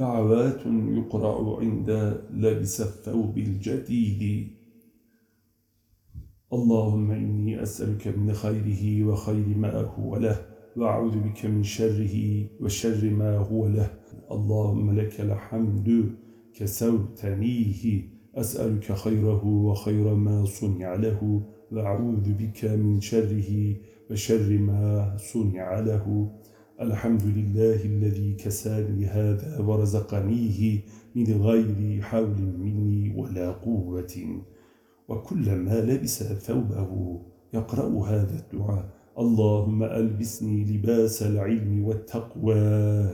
دعوات يقرأ عند لبس الثوب الجديد. اللهم إني أسألك من خيره وخير ما هو له وأعوذ بك من شره وشر ما هو له. اللهم لك الحمد كسوتنيه أسألك خيره وخير ما صنع له وأعوذ بك من شره وشر ما صنع له. الحمد لله الذي كساني هذا ورزقنيه من غير حول مني ولا قوة وكلما لبس ثوبه يقرأ هذا الدعاء. اللهم ألبسني لباس العلم والتقوى.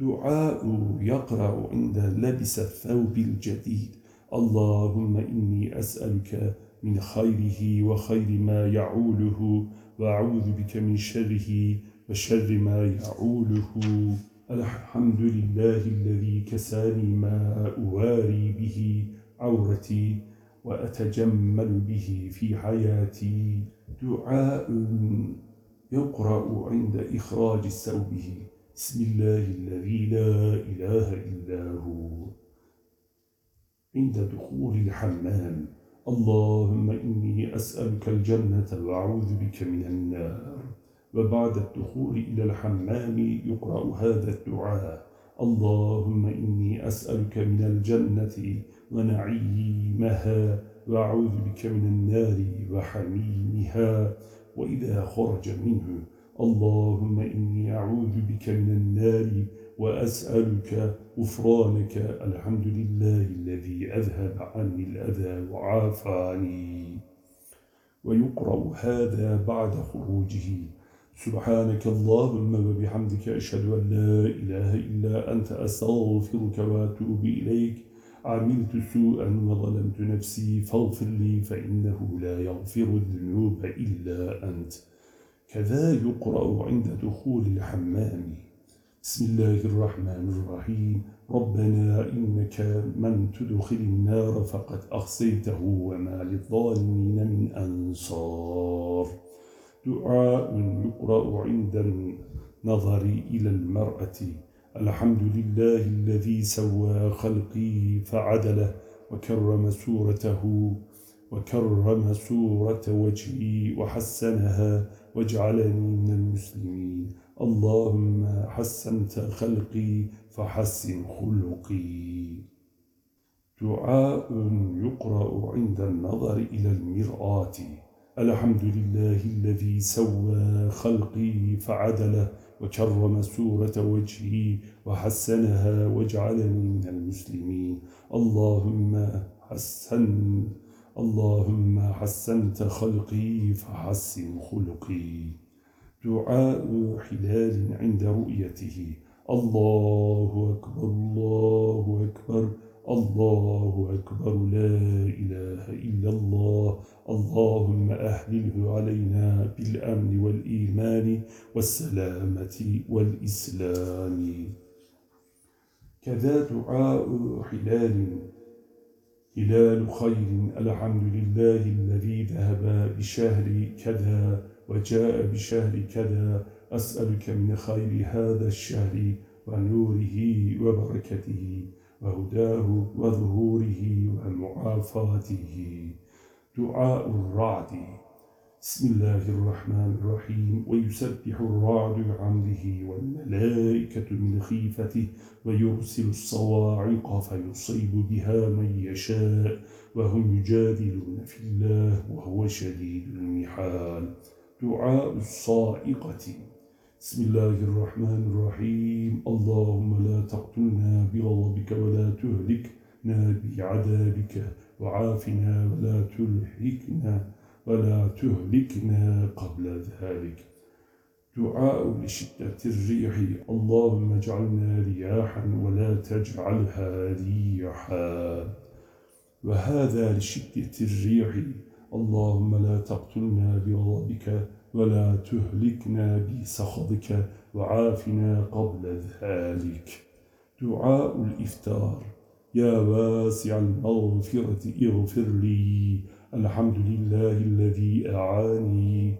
دعاء يقرأ عند لبس الثوب الجديد. اللهم إني أسألك من خيره وخير ما يعوله وأعوذ بك من شره وشر ما يعوله. الحمد لله الذي كساني ما أواري به عورتي وأتجمل به في حياتي. دعاء يقرأ عند إخراج سوبه بسم الله الذي لا إله إلا هو. عند دخول الحمام. اللهم إني أسألك الجنة وأعوذ بك من النار. وبعد الدخول إلى الحمام يقرأ هذا الدعاء. اللهم إني أسألك من الجنة ونعيمها وأعوذ بك من النار وحميمها. وإذا خرج منه اللهم إني أعوذ بك من النار وأسألك غفرانك. الحمد لله الذي أذهب عني الأذى وعافاني. ويقرأ هذا بعد خروجه. سبحانك اللهم وبحمدك أشهد أن لا إله إلا أنت أستغفرك وأتوب إليك. عملت سوءا وظلمت نفسي فاغفر لي فإنه لا يغفر الذنوب إلا أنت. كذا يقرأ عند دخول الحمام. بسم الله الرحمن الرحيم. ربنا إنك من تدخل النار فقد أخسيته وما للظالمين من أنصار. دعاء يقرأ عند النظر إلى المرأة. الحمد لله الذي سوى خلقي فعدله وكرم سورته وكرم سورة وجهي وحسنها واجعلني من المسلمين. اللهم حسنت خلقي فحسن خلقي. دعاء يقرأ عند النظر إلى المرآة. الحمد لله الذي سوى خلقي فعدله وكرم سورة وجهي وحسنها واجعلني من المسلمين اللهم حسن اللهم حسنت خلقي فحسن خلقي دعاء حلال عند رؤيته الله أكبر الله أكبر الله أكبر لا إله إلا الله اللهم أهله علينا بالأمن والإيمان والسلامة والإسلام. كذا دعاء حلال هلال خير. الحمد لله الذي ذهب بشهر كذا وجاء بشهر كذا. أسألك من خير هذا الشهر ونوره وبركته وهداه وظهوره ومعافاته. دعاء الرعد. بسم الله الرحمن الرحيم. ويسبح الرعد بعمله والملائكة من خيفته ويرسل الصواعق فيصيب بها من يشاء وهم يجادلون في الله وهو شديد المحال. دعاء الصائقة. بسم الله الرحمن الرحيم. اللهم لا تقتلنا بغضبك ولا تهلكنا بعذابك. وعافنا ولا تلحكنا ولا تهلكنا قبل ذلك. دعاء لشدة الريح. اللهم اجعلنا رياحا ولا تجعلها ريحا. وهذا لشدة الريح. اللهم لا تقتلنا بغضبك ولا تهلكنا بسخطك وعافنا قبل ذلك. دعاء الإفتار. يا واسع المغفرة اغفر لي. الحمد لله الذي أعاني.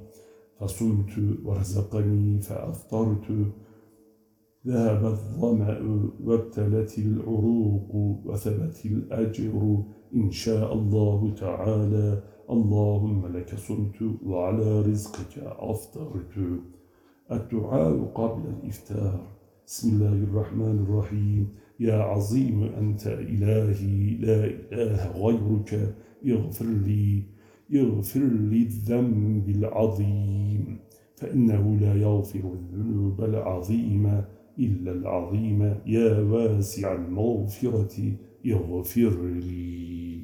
فصمت ورزقني فأفطرت. ذهب الظمأ وابتلت العروق وثبت الأجر. إن شاء الله تعالى اللهم لك صمت وعلى رزقك أفطرت. الدعاء قبل الإفتار بسم الله الرحمن الرحيم. يا عظيم أنت إلهي لا إله غيرك. اغفر لي اغفر لي الذنب العظيم. فإنه لا يغفر الذنوب العظيمة إلا العظيم يا واسع المغفرة اغفر لي.